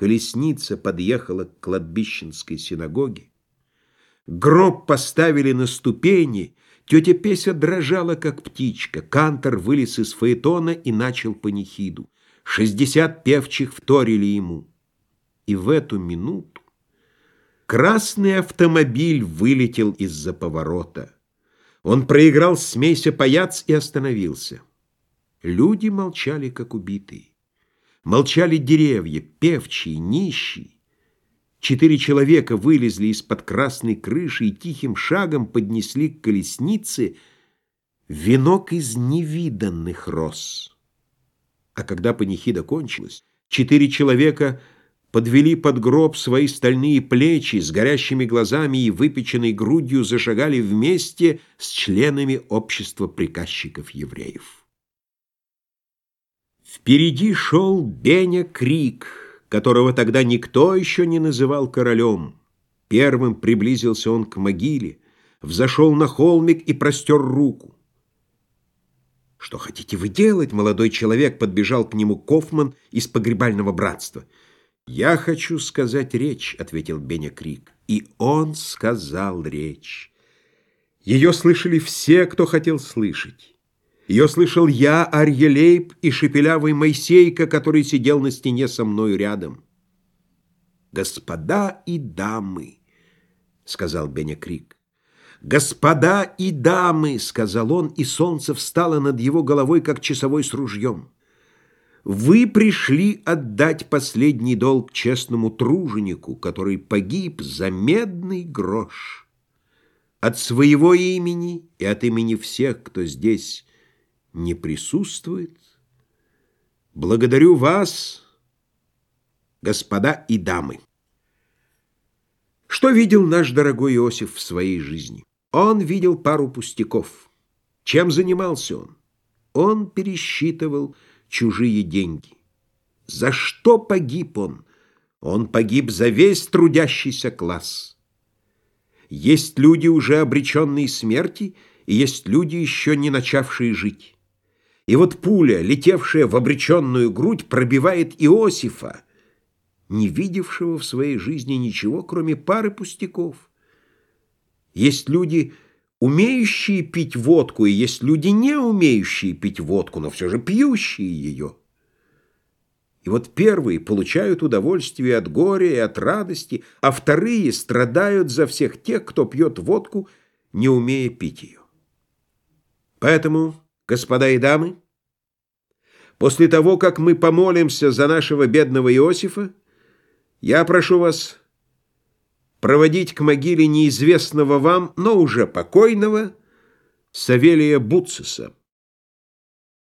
колесница подъехала к кладбищенской синагоге, гроб поставили на ступени, тетя Песя дрожала, как птичка, кантор вылез из фаэтона и начал панихиду. Шестьдесят певчих вторили ему. И в эту минуту красный автомобиль вылетел из-за поворота. Он проиграл смейся паяц и остановился. Люди молчали, как убитые. Молчали деревья, певчие, нищие. Четыре человека вылезли из-под красной крыши и тихим шагом поднесли к колеснице венок из невиданных роз. А когда панихида кончилась, четыре человека подвели под гроб свои стальные плечи, с горящими глазами и выпеченной грудью зашагали вместе с членами общества приказчиков евреев. Впереди шел Беня Крик, которого тогда никто еще не называл королем. Первым приблизился он к могиле, взошел на холмик и простер руку. «Что хотите вы делать?» — молодой человек подбежал к нему Кофман из погребального братства. «Я хочу сказать речь», — ответил Беня Крик. И он сказал речь. Ее слышали все, кто хотел слышать. Ее слышал я, Арьелейб и шепелявый Моисейка, который сидел на стене со мною рядом. «Господа и дамы», — сказал Беня Крик. «Господа и дамы!» — сказал он, и солнце встало над его головой, как часовой с ружьем. «Вы пришли отдать последний долг честному труженику, который погиб за медный грош. От своего имени и от имени всех, кто здесь не присутствует, благодарю вас, господа и дамы». Что видел наш дорогой Иосиф в своей жизни? Он видел пару пустяков. Чем занимался он? Он пересчитывал чужие деньги. За что погиб он? Он погиб за весь трудящийся класс. Есть люди, уже обреченные смерти, и есть люди, еще не начавшие жить. И вот пуля, летевшая в обреченную грудь, пробивает Иосифа, не видевшего в своей жизни ничего, кроме пары пустяков. Есть люди, умеющие пить водку, и есть люди, не умеющие пить водку, но все же пьющие ее. И вот первые получают удовольствие от горя и от радости, а вторые страдают за всех тех, кто пьет водку, не умея пить ее. Поэтому, господа и дамы, после того, как мы помолимся за нашего бедного Иосифа, я прошу вас проводить к могиле неизвестного вам, но уже покойного Савелия Буцеса.